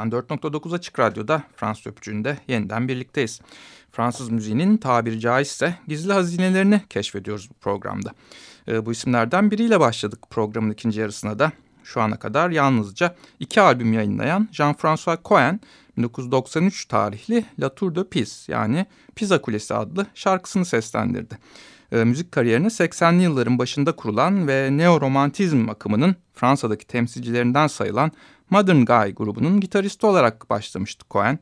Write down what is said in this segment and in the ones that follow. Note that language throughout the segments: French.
94.9 Açık Radyo'da Fransız Öpücüğü'nde yeniden birlikteyiz. Fransız müziğinin tabiri caizse gizli hazinelerini keşfediyoruz bu programda. Ee, bu isimlerden biriyle başladık programın ikinci yarısına da. Şu ana kadar yalnızca iki albüm yayınlayan Jean-François Cohen 1993 tarihli La Tour de Pise yani Pisa Kulesi adlı şarkısını seslendirdi. Ee, müzik kariyerine 80'li yılların başında kurulan ve neoromantizm akımının Fransa'daki temsilcilerinden sayılan Modern Guy grubunun gitaristi olarak başlamıştı Cohen.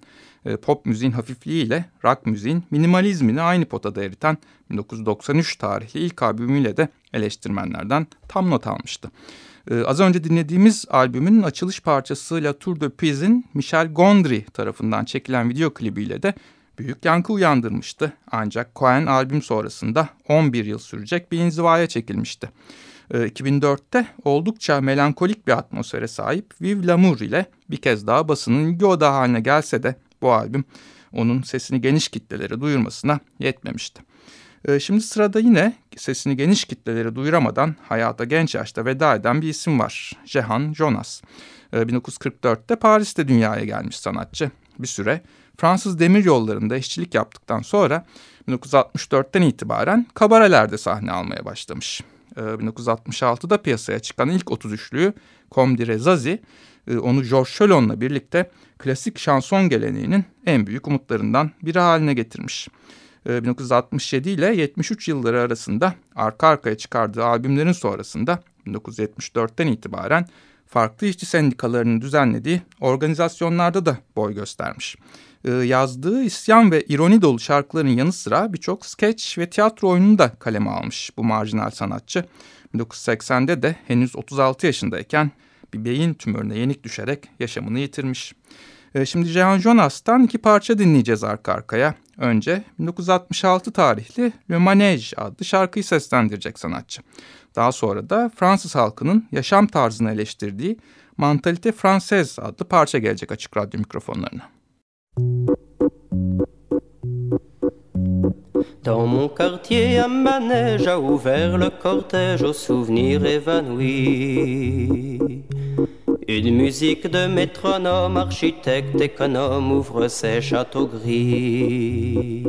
Ee, pop müziğin hafifliğiyle rock müziğin minimalizmini aynı potada eriten 1993 tarihli ilk albümüyle de eleştirmenlerden tam not almıştı. Ee, az önce dinlediğimiz albümün açılış parçası La Tour de Pise'in Michel Gondry tarafından çekilen video klibiyle de büyük yankı uyandırmıştı. Ancak Cohen albüm sonrasında 11 yıl sürecek bir inzivaya çekilmişti. Ee, 2004'te oldukça melankolik bir atmosfere sahip Vive L'amour ile bir kez daha basının ilgi odağı haline gelse de bu albüm onun sesini geniş kitlelere duyurmasına yetmemişti. Ee, Şimdi sırada yine sesini geniş kitlelere duyuramadan hayata genç yaşta veda eden bir isim var. Jehan Jonas. Ee, 1944'te Paris'te dünyaya gelmiş sanatçı. Bir süre Fransız demir yollarında işçilik yaptıktan sonra 1964'ten itibaren kabarelerde sahne almaya başlamış. Ee, 1966'da piyasaya çıkan ilk 33'lüğü Comme dirait Zazie, e, onu Georges Chelon'la birlikte klasik şanson geleneğinin en büyük umutlarından biri haline getirmiş. Ee, 1967 ile 73 yılları arasında arka arkaya çıkardığı albümlerin sonrasında 1974'ten itibaren farklı işçi sendikalarının düzenlediği organizasyonlarda da boy göstermiş. Ee, yazdığı isyan ve ironi dolu şarkıların yanı sıra birçok skeç ve tiyatro oyununu da kaleme almış bu marjinal sanatçı. 1980'de de henüz 36 yaşındayken bir beyin tümörüne yenik düşerek yaşamını yitirmiş. Ee, Şimdi Jean Jonas'tan iki parça dinleyeceğiz arka arkaya. Önce 1966 tarihli Le Manège adlı şarkıyı seslendirecek sanatçı. Daha sonra da Fransız halkının yaşam tarzını eleştirdiği Mantalite Française adlı parça gelecek açık radyo mikrofonlarına. Dans mon quartier, un manège a ouvert le cortège aux souvenirs évanouis. Une musique de métronome, architecte économe ouvre ses châteaux gris.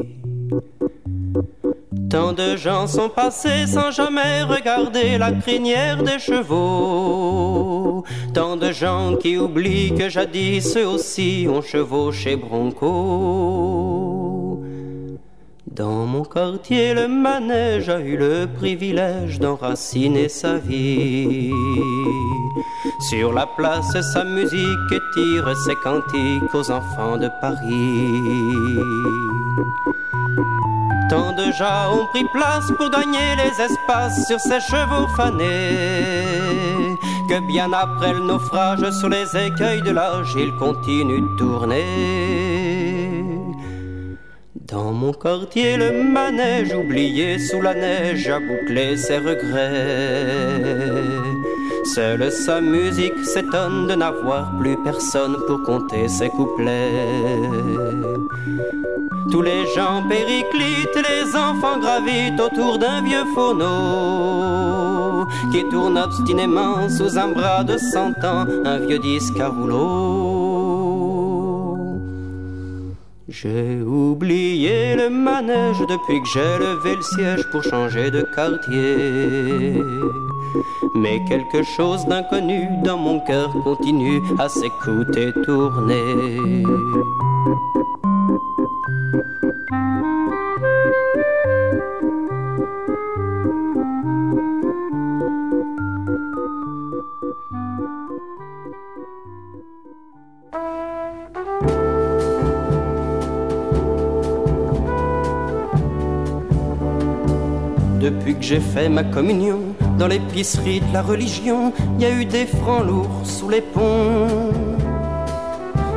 Tant de gens sont passés sans jamais regarder la crinière des chevaux. Tant de gens qui oublient que jadis eux aussi ont chevauché Bronco. Dans mon quartier, le manège a eu le privilège d'enraciner sa vie. Sur la place, sa musique tire ses cantiques aux enfants de Paris. Tant de gens ont pris place pour gagner les espaces sur ces chevaux fanés. Que bien après le naufrage, sur les écueils de l'âge, ils continuent de tourner. Dans mon quartier, le manège oublié sous la neige a bouclé ses regrets. Seule sa musique s'étonne de n'avoir plus personne pour compter ses couplets. Tous les gens périclitent, les enfants gravitent autour d'un vieux phono qui tourne obstinément sous un bras de cent ans, un vieux disque à rouleau. J'ai oublié le manège depuis que j'ai levé le siège pour changer de quartier. Mais quelque chose d'inconnu dans mon cœur continue à s'écouter tourner. Que j'ai fait ma communion dans l'épicerie de la religion, il y a eu des francs lourds sous les ponts.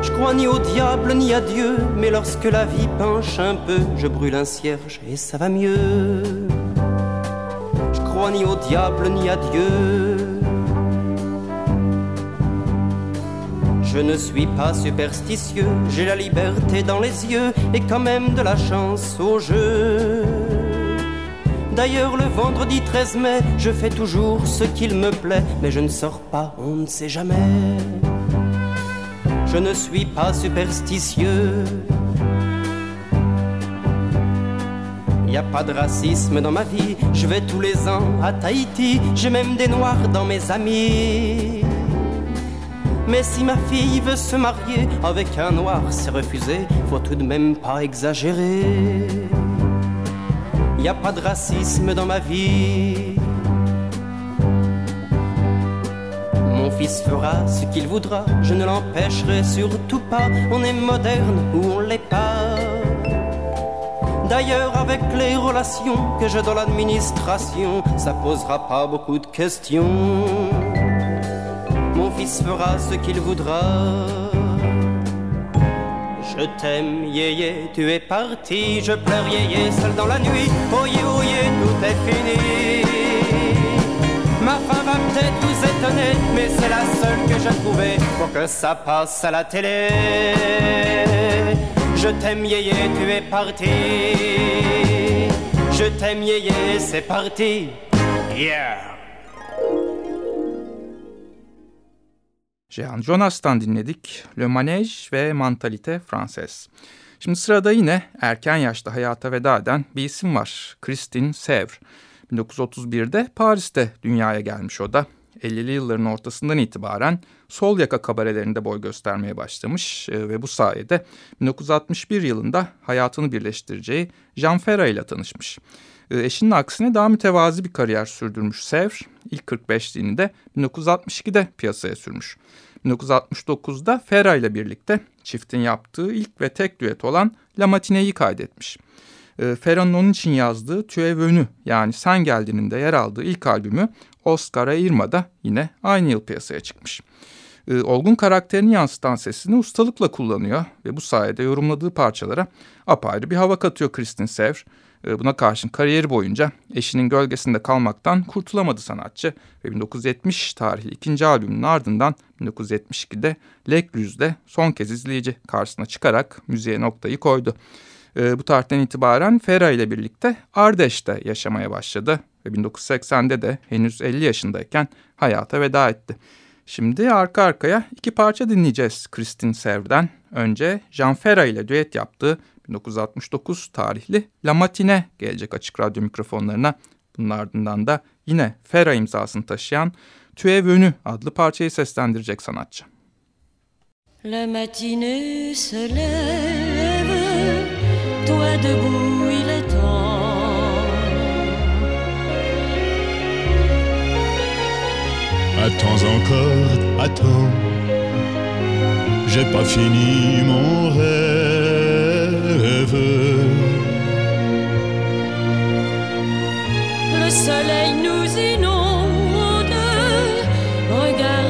Je crois ni au diable ni à Dieu, mais lorsque la vie penche un peu, je brûle un cierge et ça va mieux. Je crois ni au diable ni à Dieu. Je ne suis pas superstitieux, j'ai la liberté dans les yeux et quand même de la chance au jeu. D'ailleurs, le vendredi 13 mai, je fais toujours ce qu'il me plaît, mais je ne sors pas, on ne sait jamais. Je ne suis pas superstitieux. Y a pas de racisme dans ma vie, je vais tous les ans à Tahiti, j'ai même des noirs dans mes amis. Mais si ma fille veut se marier avec un noir, c'est refusé, faut tout de même pas exagérer y a pas de racisme dans ma vie. Mon fils fera ce qu'il voudra, je ne l'empêcherai surtout pas. On est moderne ou on l'est pas. D'ailleurs, avec les relations que j'ai dans l'administration, ça posera pas beaucoup de questions. Mon fils fera ce qu'il voudra. Je t'aime, yéyé, tu es parti. Je pleure, yéyé, seul dans la nuit. Oyez, oyez, tout est fini. Ma femme va peut-être vous étonner, mais c'est la seule que j'ai trouvée pour que ça passe à la télé. Je t'aime, yéyé, tu es parti. Je t'aime, yéyé, c'est parti. Yeah! Jehan Jonas'tan dinledik. Le Manège ve Mantalite Frances. Şimdi sırada yine erken yaşta hayata veda eden bir isim var. Christine Sevre. 1931'de Paris'te dünyaya gelmiş o da. 50'li yılların ortasından itibaren sol yaka kabarelerinde boy göstermeye başlamış e, ve bu sayede 1961 yılında hayatını birleştireceği Jean Ferrat ile tanışmış. E, eşinin aksine daha mütevazi bir kariyer sürdürmüş Sevre, ilk 45'liğini de 1962'de piyasaya sürmüş. 1969'da Ferra ile birlikte çiftin yaptığı ilk ve tek düet olan La Matine'yi kaydetmiş. E, Ferra'nın onun için yazdığı Tüe Vönü yani Sen Geldin'in de yer aldığı ilk albümü Oscar'a Irma'da yine aynı yıl piyasaya çıkmış. E, olgun karakterini yansıtan sesini ustalıkla kullanıyor ve bu sayede yorumladığı parçalara apayrı bir hava katıyor Kristin Sevr. Ee, buna karşın kariyeri boyunca eşinin gölgesinde kalmaktan kurtulamadı sanatçı ve 1970 tarihli ikinci albümünün ardından 1972'de L'Ecluse'de son kez izleyici karşısına çıkarak müziğe noktayı koydu. Ee, bu tarihten itibaren Fera ile birlikte Ardeş'te yaşamaya başladı ve 1980'de de henüz 50 yaşındayken hayata veda etti. Şimdi arka arkaya iki parça dinleyeceğiz Kristin Sev'den. Önce Jean Ferra ile düet yaptığı 1969 tarihli La Matine gelecek açık radyo mikrofonlarına. Bunun ardından da yine Ferra imzasını taşıyan Tüe Vönü adlı parçayı seslendirecek sanatçı. La matinée se lève, toi debout il est temps. Attends encore, attends, j'ai pas fini mon rêve. Le soleil nous inonde, regarde-moi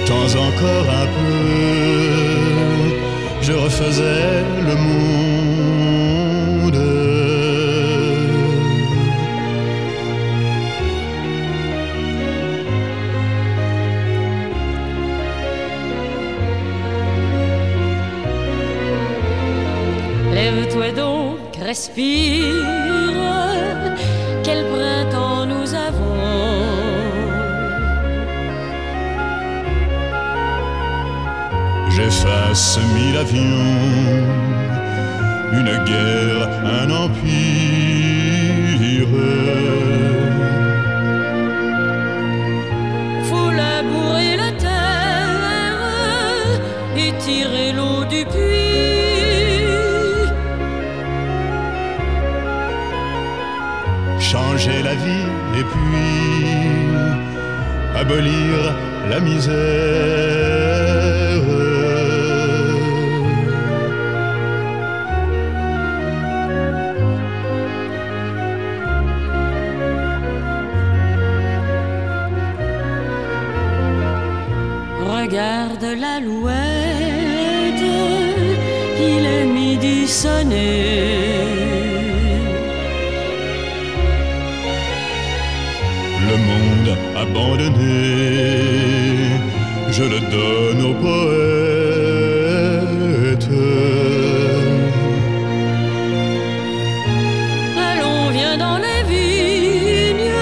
Attends encore un peu, je refaisais le monde. Lève-toi donc, respire, J'efface mille avions, une guerre, un empire. Je le donne aux poètes. Allons, viens dans les vignes,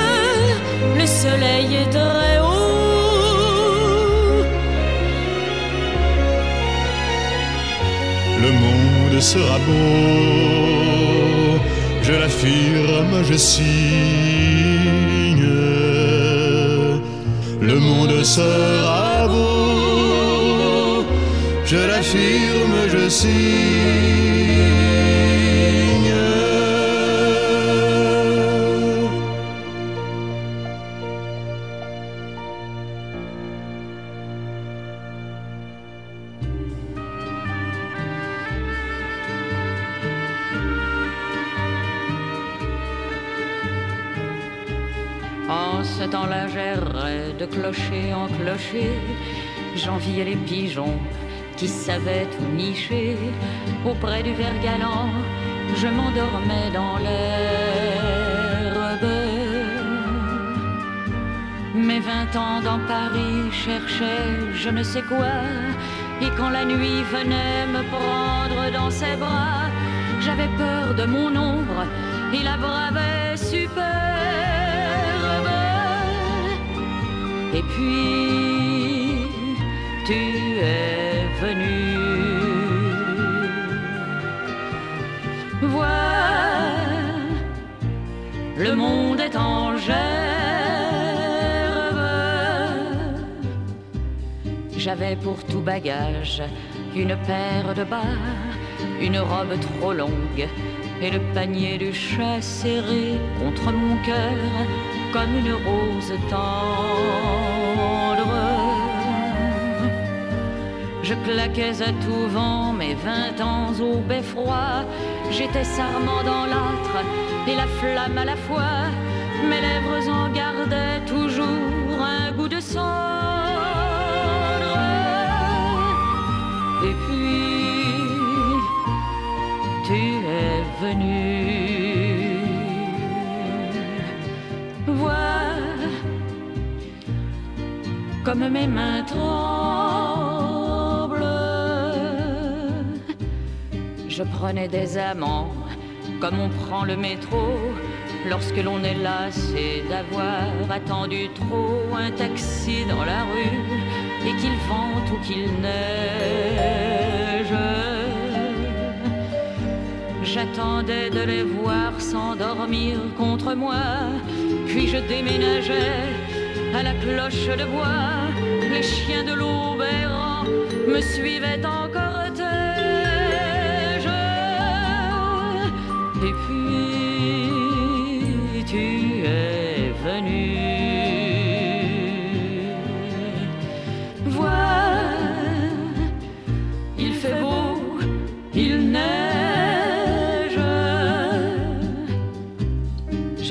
le soleil est très haut. Le monde sera beau, je l'affirme, je signe. Le monde sera je l'affirme, je signe. Ce temps-là, j'errais de clocher en clocher. J'enviais les pigeons qui savaient tout nicher. Auprès du ver galant, je m'endormais dans l'herbe. Mes vingt ans dans Paris cherchaient je ne sais quoi. Et quand la nuit venait me prendre dans ses bras, j'avais peur de mon ombre et la bravais superbe. Et puis, tu es venu. Vois, le monde est en gerbe. J'avais pour tout bagage une paire de bas, une robe trop longue et le panier du chat serré contre mon cœur comme une rose tendre. Je claquais à tout vent mes vingt ans au beffroi. J'étais sarment dans l'âtre et la flamme à la fois. Mes lèvres en gardaient toujours un goût de cendre. Et puis, tu es venu. Comme mes mains tremblent. Je prenais des amants comme on prend le métro lorsque l'on est lassé d'avoir attendu trop un taxi dans la rue et qu'il vente ou qu'il neige. J'attendais de les voir s'endormir contre moi, puis je déménageais à la cloche de bois. Les chiens de l'aube me suivaient en cortège.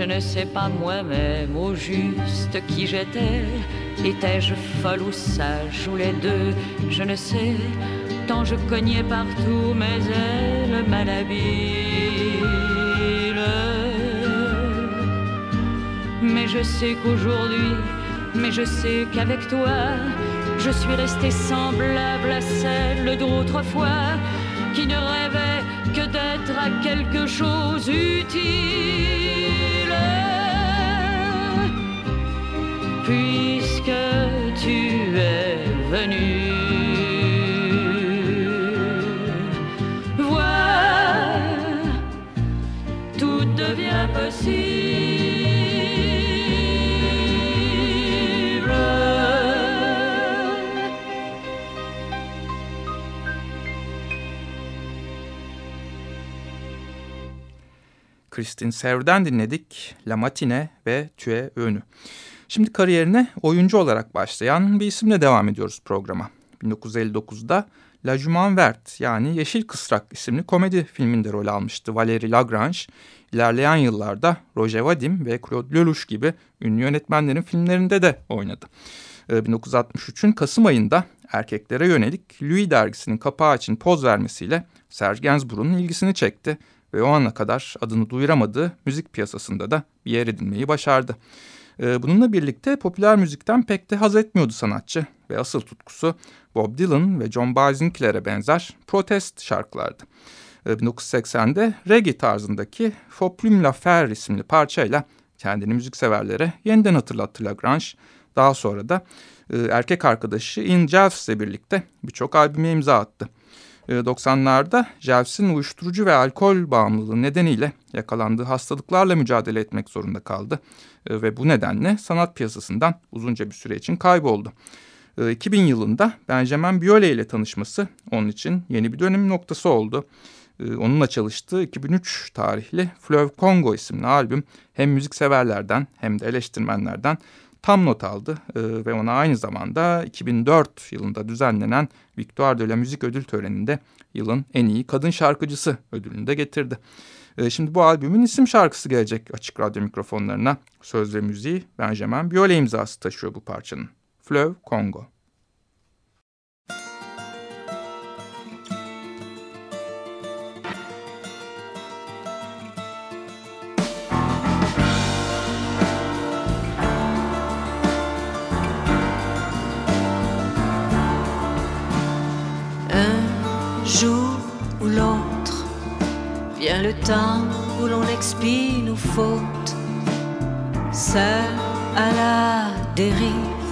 Ne sais pas moi-même au juste qui j'étais. Étais-je folle ou sage ou les deux Je ne sais, tant je cognais partout mes ailes malhabiles. Mais je sais qu'aujourd'hui, mais je sais qu'avec toi, je suis restée semblable à celle d'autrefois qui ne rêvait que d'être à quelque chose utile. Puisque tu es venu. Vois, tout devient possible. Kristin Serv'den dinledik La Matine ve Tue Önü. Şimdi kariyerine oyuncu olarak başlayan bir isimle devam ediyoruz programa. 1959'da La Jument Vert yani Yeşil Kısrak isimli komedi filminde rol almıştı Valérie Lagrange. İlerleyen yıllarda Roger Vadim ve Claude Lelouch gibi ünlü yönetmenlerin filmlerinde de oynadı. 1963'ün ee, Kasım ayında erkeklere yönelik Louis dergisinin kapağı için poz vermesiyle Serge Gainsbourg'un ilgisini çekti ve o ana kadar adını duyuramadığı müzik piyasasında da bir yer edinmeyi başardı. Ee, bununla birlikte popüler müzikten pek de haz etmiyordu sanatçı ve asıl tutkusu Bob Dylan ve John Baez'inkilere benzer protest şarkılardı. 1980'de ee, reggae tarzındaki Faut Plume La Faire isimli parçayla kendini müzikseverlere yeniden hatırlattı Lagrange. Daha sonra da e, erkek arkadaşı In ile birlikte birçok albüme imza attı. 90'larda ee, Jelfs'in uyuşturucu ve alkol bağımlılığı nedeniyle yakalandığı hastalıklarla mücadele etmek zorunda kaldı. Ee, ve bu nedenle sanat piyasasından uzunca bir süre için kayboldu. 2000 ee, yılında Benjamin Biolay ile tanışması onun için yeni bir dönüm noktası oldu. Onunla çalıştığı 2003 tarihli Fleuve Congo isimli albüm hem müzikseverlerden hem de eleştirmenlerden tam not aldı e, ve ona aynı zamanda 2004 yılında düzenlenen Victoire de la Musique ödül töreninde yılın en iyi kadın şarkıcısı ödülünü de getirdi. E, şimdi bu albümün isim şarkısı gelecek açık radyo mikrofonlarına. Söz ve müziği Benjamin Biolay imzası taşıyor bu parçanın. Fleuve Congo. Temps où l'on expie nos fautes, seul à la dérive,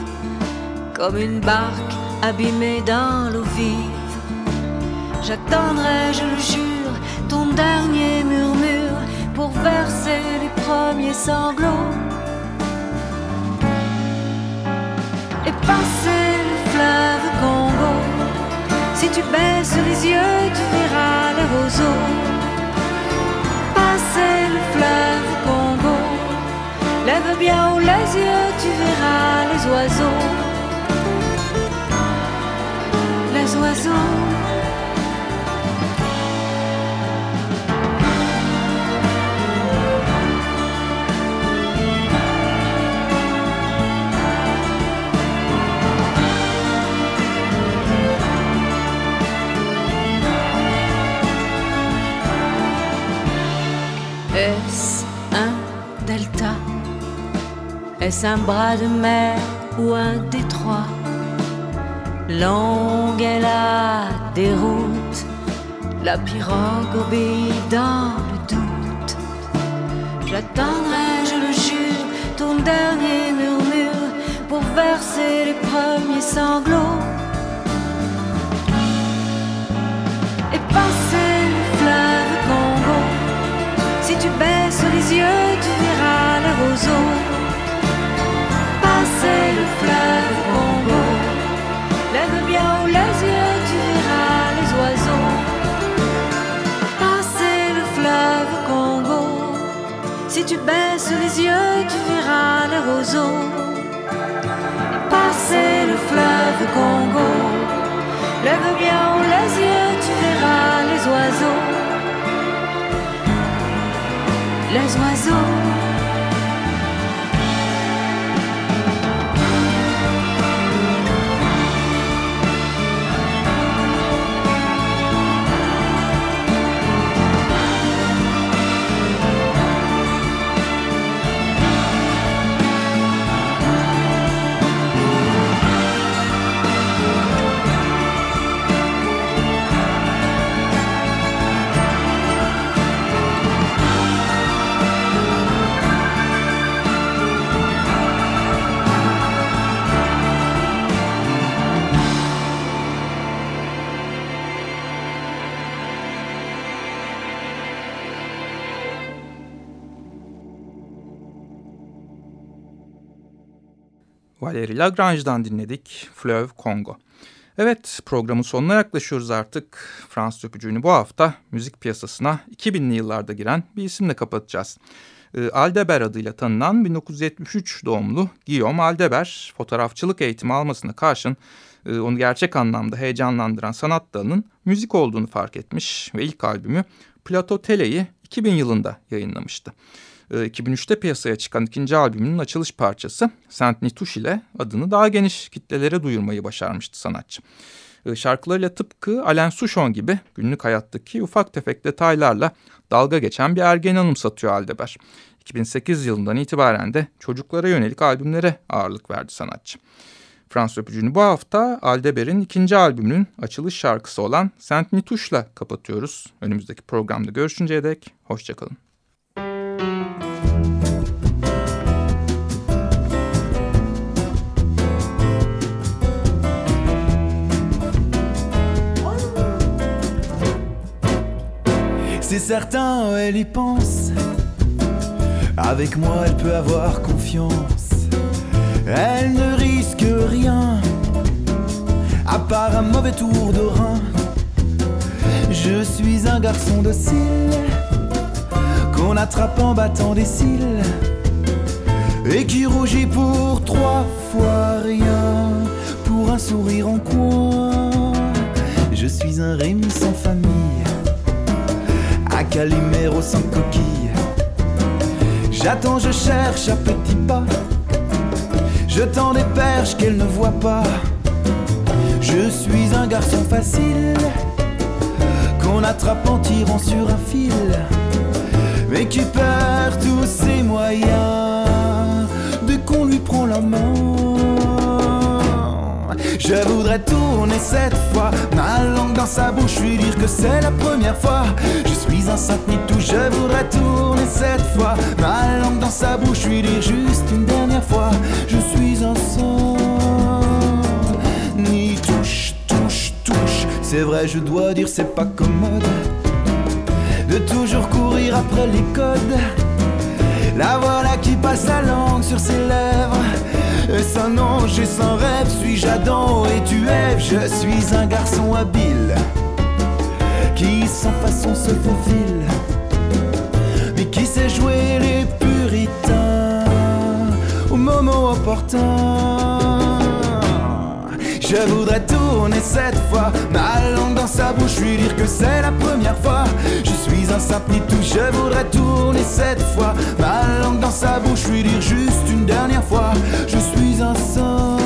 comme une barque abîmée dans l'eau vive. J'attendrai, je le jure, ton dernier murmure pour verser les premiers sanglots. Et passer le fleuve Congo, si tu baisses les yeux, tu Bien les yeux, tu verras les oiseaux. Les oiseaux. Est-ce un bras de mer ou un détroit? Longue est la déroute, la pirogue obéit dans le doute. J'attendrai, je le jure, ton dernier murmure pour verser les premiers sanglots. Et passer le fleuve Congo, si tu baisses les yeux, tu verras les roseaux c'est le fleuve Congo. Lève bien ou les yeux, tu verras les oiseaux. Passer le fleuve Congo. Si tu baisses les yeux, tu verras les roseaux. Passer le fleuve Congo. Lève bien ou les yeux, tu verras les oiseaux. Les oiseaux. Valérie Lagrange'dan dinledik Fleuve Congo. Evet programın sonuna yaklaşıyoruz artık. Fransız öpücüğünü bu hafta müzik piyasasına 2000'li yıllarda giren bir isimle kapatacağız. E, Aldeber adıyla tanınan 1973 doğumlu Guillaume Aldeber fotoğrafçılık eğitimi almasına karşın e, onu gerçek anlamda heyecanlandıran sanat dalının müzik olduğunu fark etmiş ve ilk albümü Plato Tele'yi 2000 yılında yayınlamıştı. 2003'te ee, piyasaya çıkan ikinci albümünün açılış parçası Saint Nituş ile adını daha geniş kitlelere duyurmayı başarmıştı sanatçı. Ee, şarkılarıyla tıpkı Alain Souchon gibi günlük hayattaki ufak tefek detaylarla dalga geçen bir ergen anımsatıyor Aldeber. 2008 yılından itibaren de çocuklara yönelik albümlere ağırlık verdi sanatçı. Fransız öpücüğünü bu hafta Aldeber'in ikinci albümünün açılış şarkısı olan Saint Nitouche'la kapatıyoruz. Önümüzdeki programda görüşünceye dek hoşçakalın. C'est certain, elle y pense. Avec moi, elle peut avoir confiance. Elle ne risque rien, à part un mauvais tour de rein. Je suis un garçon docile, qu'on attrape en battant des cils, et qui rougit pour trois fois rien, pour un sourire en coin. Je suis un Rémi sans famille Calimero sans coquille. J'attends, je cherche à petits pas. Je tends des perches qu'elle ne voit pas. Je suis un garçon facile qu'on attrape en tirant sur un fil, mais qui perd tous ses moyens dès qu'on lui prend la main. Je voudrais tourner cette fois ma langue dans sa bouche, lui dire que c'est la première fois. Je suis un saint tout, je voudrais tourner cette fois ma langue dans sa bouche, lui dire juste une dernière fois. Je suis un saint ni touche, touche, touche. C'est vrai, je dois dire, c'est pas commode de toujours courir après les codes. La voilà qui passe sa langue sur ses lèvres sans ange et sans suis-je Adam et tu es Je suis un garçon habile qui sans façon se faufile, mais qui sait jouer les puritains au moment opportun. Je voudrais tourner cette fois ma langue dans sa bouche, lui dire que c'est la première fois. Je suis un simple tout, je voudrais tourner cette fois ma langue dans sa bouche, lui dire juste une dernière fois. Je suis un saint,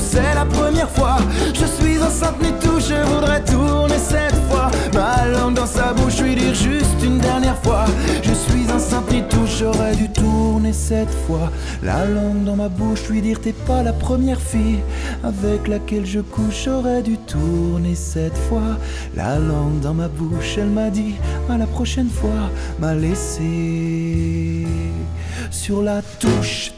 c'est la première fois. Je suis enceinte ni tout, je voudrais tourner cette fois ma langue dans sa bouche, lui dire juste une dernière fois. Je suis enceinte ni tout, j'aurais dû tourner cette fois la langue dans ma bouche, lui dire t'es pas la première fille avec laquelle je couche, j'aurais dû tourner cette fois la langue dans ma bouche. Elle m'a dit à la prochaine fois, m'a laissé sur la touche.